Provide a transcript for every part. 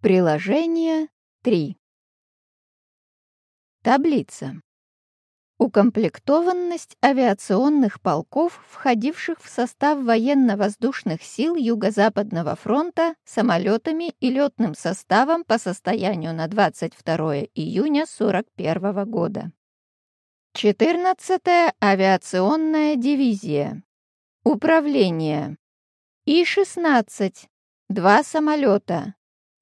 Приложение 3. Таблица. Укомплектованность авиационных полков, входивших в состав военно-воздушных сил Юго-Западного фронта самолетами и летным составом по состоянию на 22 июня 1941 года. 14-я авиационная дивизия. Управление. И-16. Два самолета.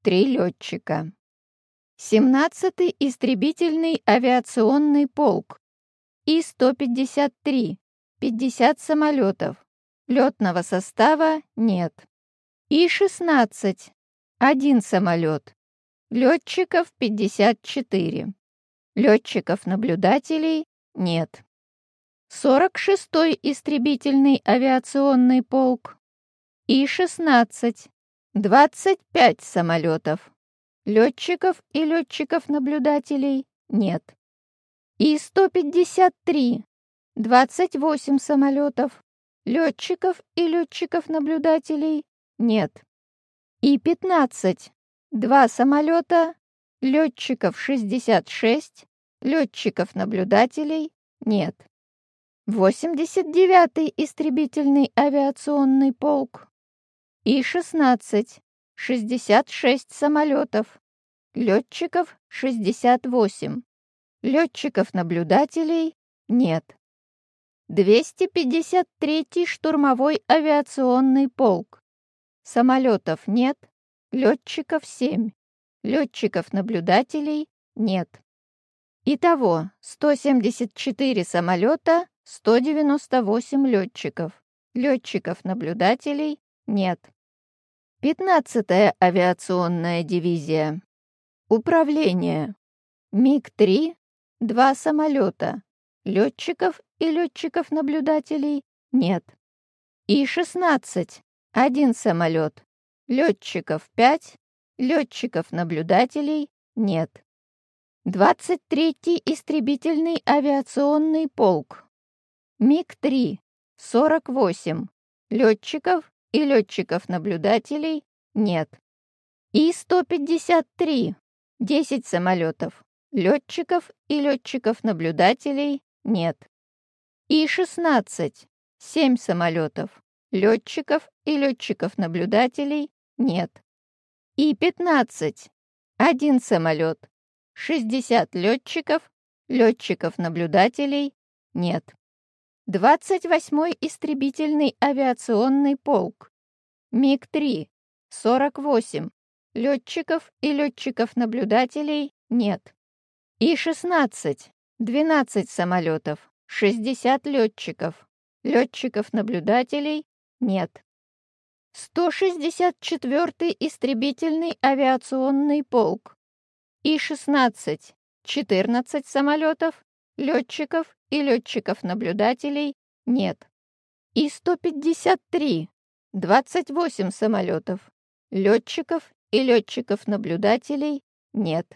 Три летчика. 17-й истребительный авиационный полк. И-153. 50 самолетов. Летного состава нет. И-16. Один самолет. Летчиков 54. Летчиков-наблюдателей нет. 46-й истребительный авиационный полк. И-16. 25 самолетов. Летчиков и летчиков-наблюдателей нет. И-153. 28 самолетов. Летчиков и летчиков-наблюдателей нет. И-15. Два самолета. Летчиков 66. Летчиков-наблюдателей нет. 89-й истребительный авиационный полк. И-16. 66 самолетов. Летчиков 68. Летчиков-наблюдателей нет. 253-й штурмовой авиационный полк. Самолетов нет. Летчиков 7. Летчиков-наблюдателей нет. Итого 174 самолета, 198 летчиков. Летчиков-наблюдателей нет. 15-я авиационная дивизия. Управление. МиГ-3, два самолета. Летчиков и летчиков-наблюдателей нет. И-16, один самолет. Летчиков 5, летчиков-наблюдателей нет. 23-й истребительный авиационный полк. МиГ-3, 48. Летчиков и летчиков-наблюдателей нет. И-153 – 10 самолетов. Летчиков и летчиков-наблюдателей нет. И-16 – 7 самолетов. Летчиков и летчиков-наблюдателей нет. И-15 – 1 самолет. 60 летчиков, летчиков-наблюдателей нет. 28-й истребительный авиационный полк. МиГ-3, 48. Летчиков и летчиков-наблюдателей нет. И-16, 12 самолетов, 60 летчиков. Летчиков-наблюдателей нет. 164-й истребительный авиационный полк. И-16, 14 самолетов, летчиков и летчиков-наблюдателей нет. И-153, 28 самолетов, летчиков и летчиков-наблюдателей нет.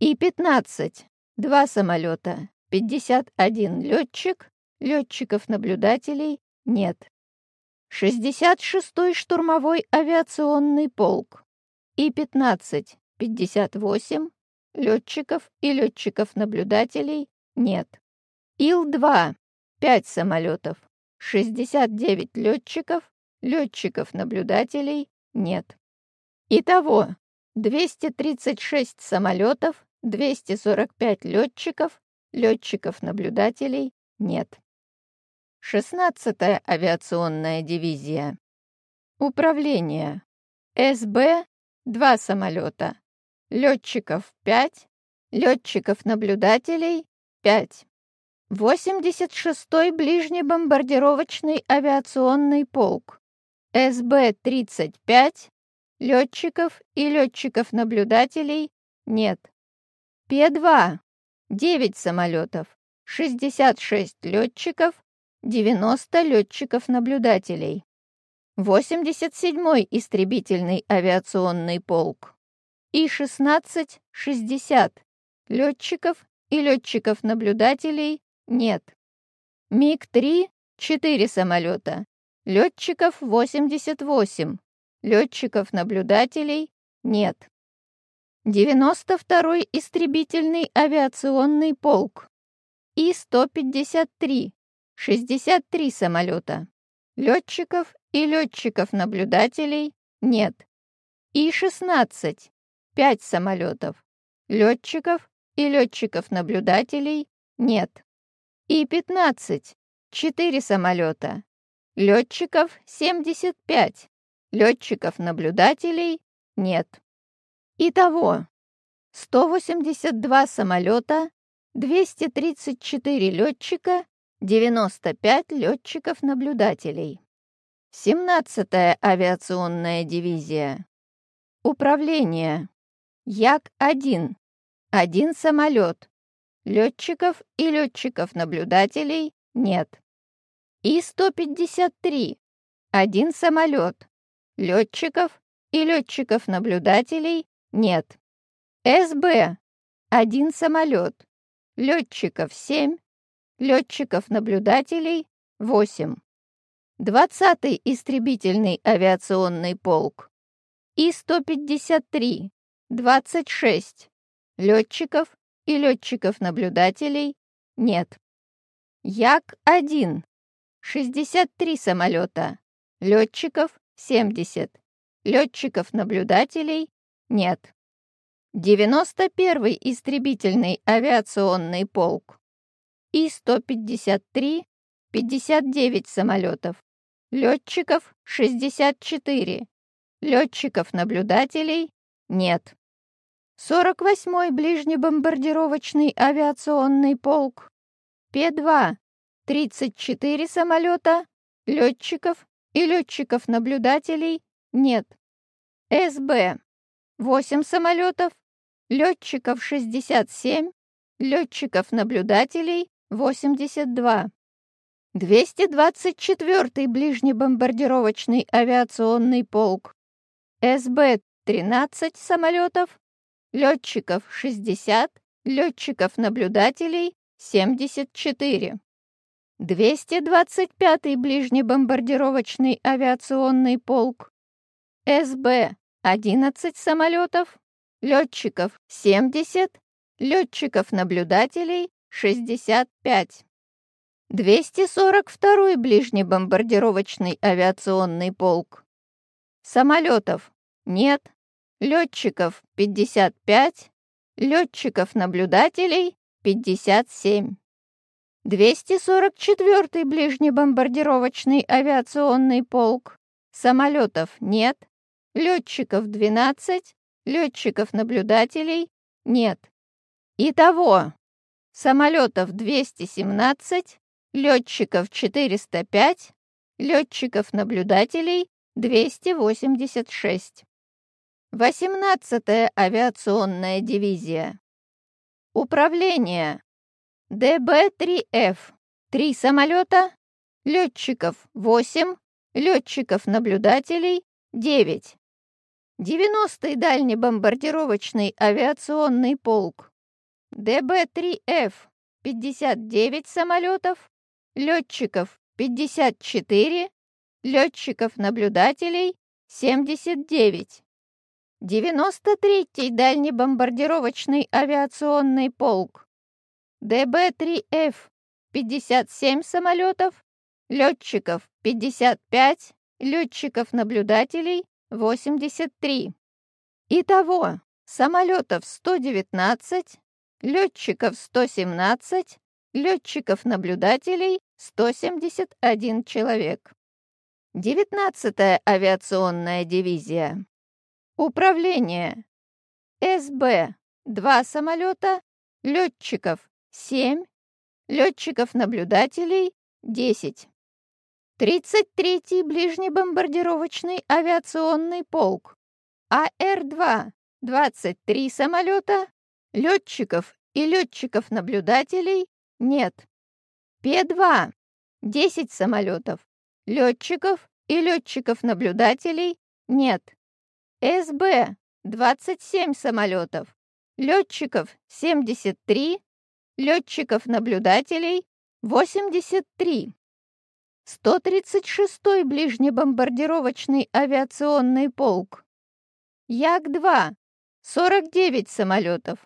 И-15, 2 самолета, 51 летчик, летчиков-наблюдателей нет. 66-й штурмовой авиационный полк. И-15, 58 летчиков и летчиков-наблюдателей нет. Ил-2 – 5 самолетов, 69 летчиков, летчиков-наблюдателей нет. Итого 236 самолетов, 245 летчиков, летчиков-наблюдателей нет. 16-я авиационная дивизия. Управление. СБ – 2 самолета. Летчиков 5, летчиков-наблюдателей 5. 86-й ближнебомбардировочный авиационный полк. СБ-35. Летчиков и летчиков-наблюдателей нет. П-2. 9 самолетов. 66 летчиков. 90 летчиков-наблюдателей. 87-й истребительный авиационный полк. И-16 – 60. Летчиков и летчиков-наблюдателей нет. МиГ-3 – 4 самолета. Летчиков 88. Летчиков-наблюдателей нет. 92-й истребительный авиационный полк. И-153, 63 самолета. Летчиков и летчиков-наблюдателей нет. И-16, 5 самолетов. Летчиков и летчиков-наблюдателей нет. И-15, 4 самолета. Летчиков 75. Летчиков-наблюдателей нет. Итого 182 самолета, 234 летчика, 95 летчиков-наблюдателей. 17-я авиационная дивизия. Управление. Як-1. Один самолет. Летчиков и летчиков-наблюдателей нет. И-153. Один самолет. Летчиков и летчиков-наблюдателей нет. СБ. Один самолет. Летчиков 7. Летчиков-наблюдателей 8. 20-й истребительный авиационный полк. И-153. 26. Летчиков и летчиков-наблюдателей нет. Як-1. 63 самолета. Летчиков 70. Летчиков-наблюдателей нет. 91-й истребительный авиационный полк. И-153, 59 самолетов. Летчиков 64. Летчиков-наблюдателей нет. 48-й ближнебомбардировочный авиационный полк. П-2, 34 самолета. Летчиков и летчиков-наблюдателей нет. СБ 8 самолетов, летчиков 67, летчиков-наблюдателей 82. 224-й ближнебомбардировочный авиационный полк. СБ-13 самолетов, летчиков 60, летчиков-наблюдателей 74. 225-й ближнебомбардировочный авиационный полк. СБ 11 самолетов, летчиков 70, летчиков-наблюдателей 65. 242-й ближний бомбардировочный авиационный полк. Самолетов нет, летчиков 55, летчиков-наблюдателей 57. 244-й ближний бомбардировочный авиационный полк. Самолетов нет, летчиков 12, летчиков-наблюдателей нет. Итого самолетов 217, летчиков 405, летчиков-наблюдателей 286. 18-я авиационная дивизия. Управление. ДБ-3Ф. Три самолета, летчиков 8, летчиков-наблюдателей 9. 90-й дальнебомбардировочный авиационный полк. ДБ-3Ф 59 самолетов, летчиков 54, летчиков-наблюдателей 79. 93-й дальнебомбардировочный авиационный полк. ДБ-3Ф 57 самолетов, летчиков 55, летчиков-наблюдателей 83. Итого самолетов 119, летчиков 117, летчиков-наблюдателей 171 человек. 19-я авиационная дивизия. Управление. СБ 2 самолета, летчиков 7, летчиков-наблюдателей 10. 33-й ближнебомбардировочный авиационный полк. АР-2 – 23 самолета, летчиков и летчиков-наблюдателей нет. П-2 – 10 самолетов, летчиков и летчиков-наблюдателей нет. СБ – 27 самолетов, летчиков – 73, летчиков-наблюдателей – 83. 136-й ближнебомбардировочный авиационный полк. Як-2 49 самолетов.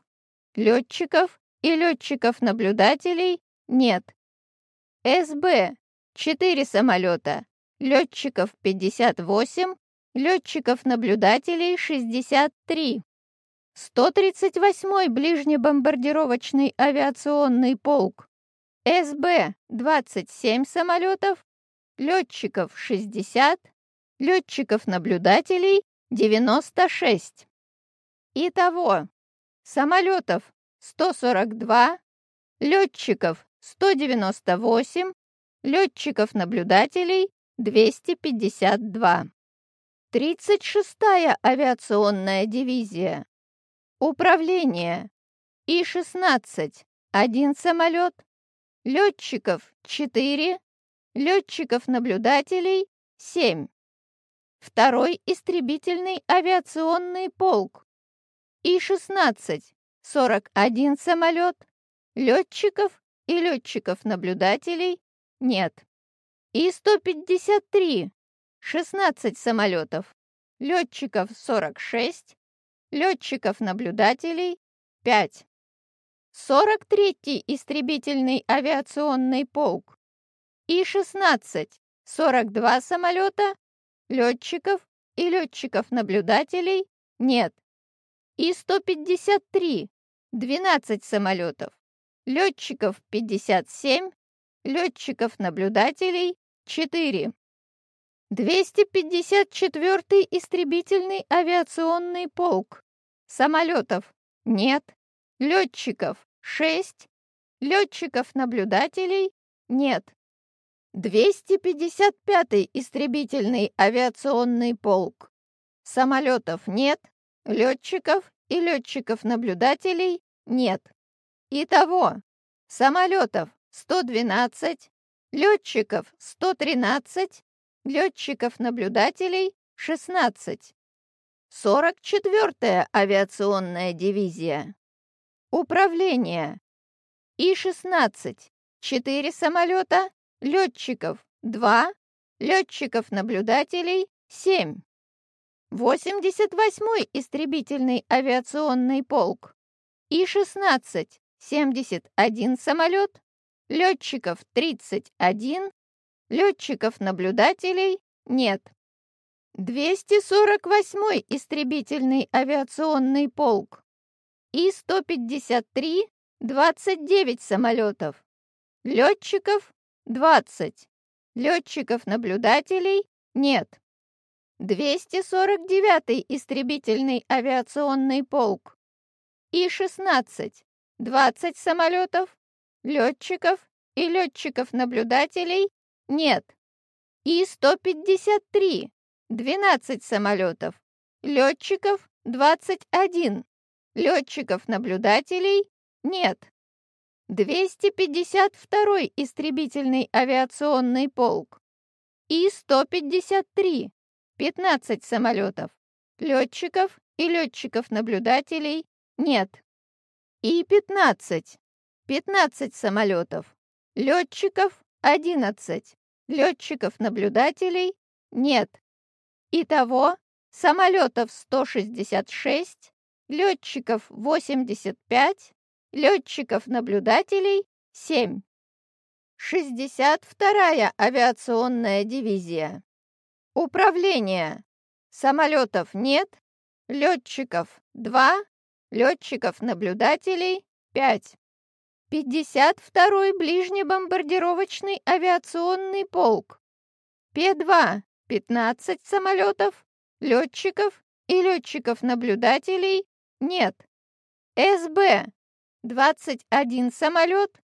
Летчиков и летчиков-наблюдателей нет. СБ 4 самолета. Летчиков 58, летчиков-наблюдателей 63. 138-й ближнебомбардировочный авиационный полк. СБ 27 самолетов, летчиков 60, летчиков-наблюдателей 96. Итого самолетов 142, летчиков 198, летчиков-наблюдателей 252. 36-я авиационная дивизия. Управление. И-16 – один самолет, летчиков – 4, летчиков-наблюдателей – 7. Второй истребительный авиационный полк. И-16 – 41 самолет, летчиков и летчиков-наблюдателей – нет. И-153 – 16 самолетов, летчиков – 46, летчиков-наблюдателей – 5. 43-й истребительный авиационный полк. И-16 – 42 самолета, летчиков и летчиков-наблюдателей – нет. И-153 – 12 самолетов, летчиков – 57, летчиков-наблюдателей – 4. 254-й истребительный авиационный полк. Самолетов нет. Летчиков 6. Летчиков-наблюдателей нет. 255-й истребительный авиационный полк. Самолетов нет. Летчиков и летчиков-наблюдателей нет. Итого самолетов 112, летчиков 113, летчиков-наблюдателей 16. 44-я авиационная дивизия. Управление. И-16. 4 самолета, летчиков 2, летчиков-наблюдателей 7. 88-й истребительный авиационный полк. И-16. 71 самолет, летчиков 31, Летчиков-наблюдателей нет. 248-й истребительный авиационный полк. И-153 – 29 самолетов. Летчиков – 20. Летчиков-наблюдателей нет. 249-й истребительный авиационный полк. И-16 – 20 самолетов. Летчиков и летчиков-наблюдателей нет. И-153. 12 самолетов. Летчиков 21. Летчиков-наблюдателей нет. 252 истребительный авиационный полк. И-153. 15 самолетов. Летчиков и летчиков-наблюдателей нет. И-15. 15 самолетов. Летчиков 11. Летчиков-наблюдателей нет. Итого самолетов 166, летчиков 85, летчиков-наблюдателей 7. 62-я авиационная дивизия. Управление. Самолетов нет, летчиков 2, летчиков-наблюдателей 5. 52-й ближнебомбардировочный авиационный полк. П-2 – 15 самолетов, летчиков и летчиков-наблюдателей нет. СБ – 21 самолет,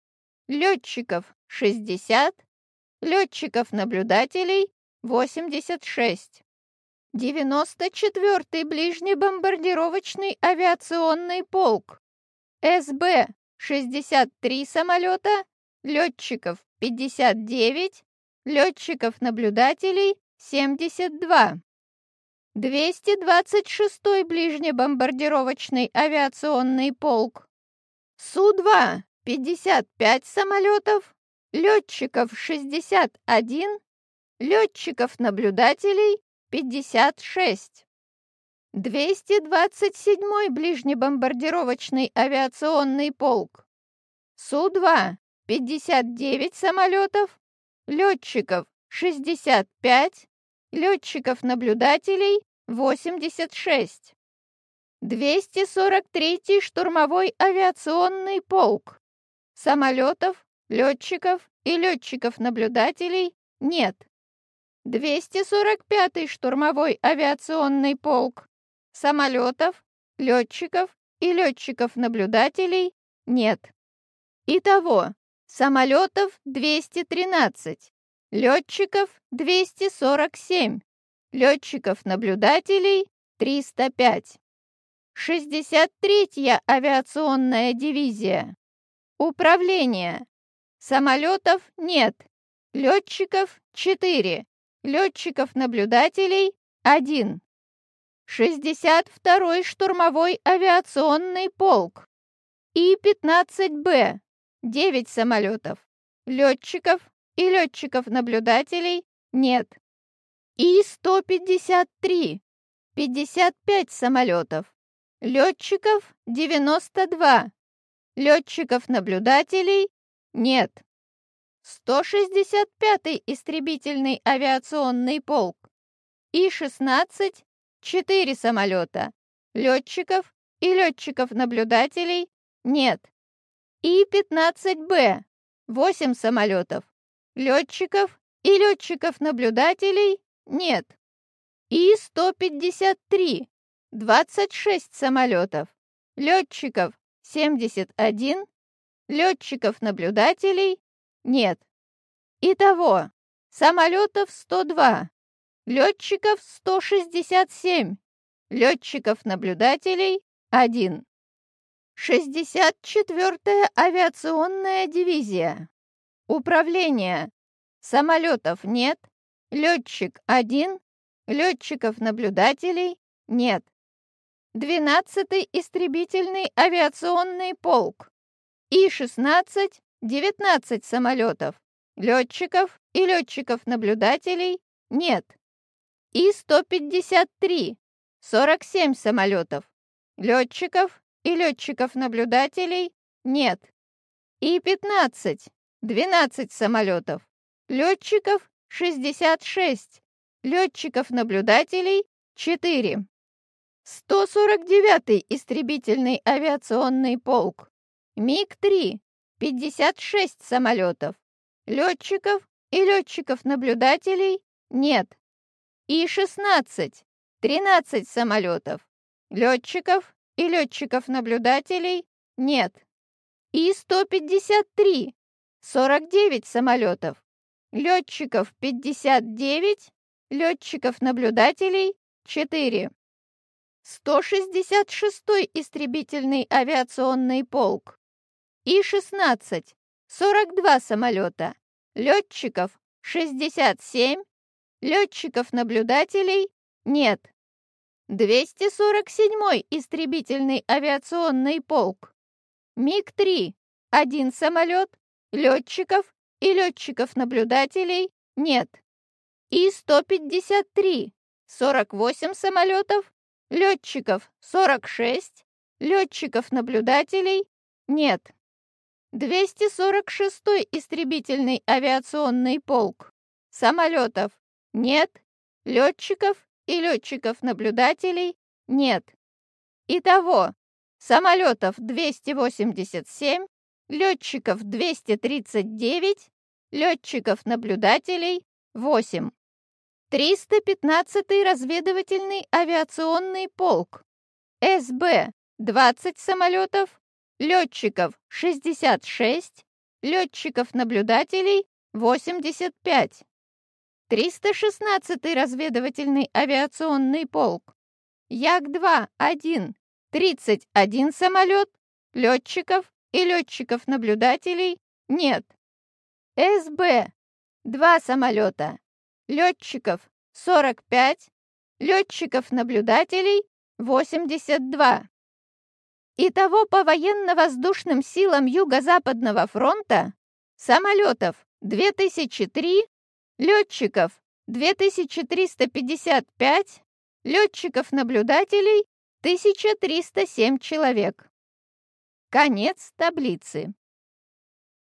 летчиков – 60, летчиков-наблюдателей – 86. 94-й ближнебомбардировочный авиационный полк. СБ 63 самолета, летчиков 59, летчиков-наблюдателей 72. 226-й ближнебомбардировочный авиационный полк. Су-2 55 самолетов, летчиков 61, летчиков-наблюдателей 56. 227-й ближнебомбардировочный авиационный полк. Су-2 – 59 самолетов, летчиков – 65, летчиков-наблюдателей – 86. 243-й штурмовой авиационный полк. Самолетов, летчиков и летчиков-наблюдателей нет. 245-й штурмовой авиационный полк. Самолетов, летчиков и летчиков-наблюдателей нет. Итого, самолетов 213, летчиков 247, летчиков-наблюдателей 305. 63-я авиационная дивизия. Управление. Самолетов нет. Летчиков 4. Летчиков-наблюдателей 1. 62-й штурмовой авиационный полк. И-15Б. 9 самолетов. Летчиков и летчиков-наблюдателей нет. И-153. 55 самолетов. Летчиков 92. Летчиков-наблюдателей нет. 165-й истребительный авиационный полк. И-16 – 4 самолета. Летчиков и летчиков-наблюдателей нет. И-15Б – 8 самолетов. Летчиков и летчиков-наблюдателей нет. И-153 26 самолетов, летчиков 71, летчиков-наблюдателей нет. Итого, самолетов 102, летчиков 167, летчиков-наблюдателей 1. 64-я авиационная дивизия. Управление. Самолетов нет, летчик 1, летчиков-наблюдателей нет. 12-й истребительный авиационный полк. И-16 – 19 самолетов. Летчиков и летчиков-наблюдателей нет. И-153 – 47 самолетов. Летчиков и летчиков-наблюдателей нет. И-15 – 12 самолетов. Летчиков – 66. Летчиков-наблюдателей – 4. 149-й истребительный авиационный полк. МиГ-3. 56 самолетов. Летчиков и летчиков-наблюдателей нет. И-16. 13 самолетов. Летчиков и летчиков-наблюдателей нет. И-153. 49 самолетов. Летчиков 59, летчиков-наблюдателей 4. 166-й истребительный авиационный полк. И-16, 42 самолета, летчиков 67, летчиков-наблюдателей нет. 247-й истребительный авиационный полк. МиГ-3, один самолет, летчиков и летчиков-наблюдателей нет. И-153, 48 самолетов, Летчиков 46, летчиков-наблюдателей нет. 246-й истребительный авиационный полк. Самолетов нет, летчиков и летчиков-наблюдателей нет. Итого самолетов 287, летчиков 239, летчиков-наблюдателей 8. 315-й разведывательный авиационный полк. СБ 20 самолетов, летчиков 66, летчиков-наблюдателей 85. 316-й разведывательный авиационный полк. Як-2 1, 31 самолет, летчиков и летчиков-наблюдателей нет. СБ 2 самолета, летчиков 45, летчиков-наблюдателей 82. Итого по военно-воздушным силам Юго-Западного фронта самолетов 2003, летчиков 2355, Летчиков-наблюдателей 1307 человек. Конец таблицы.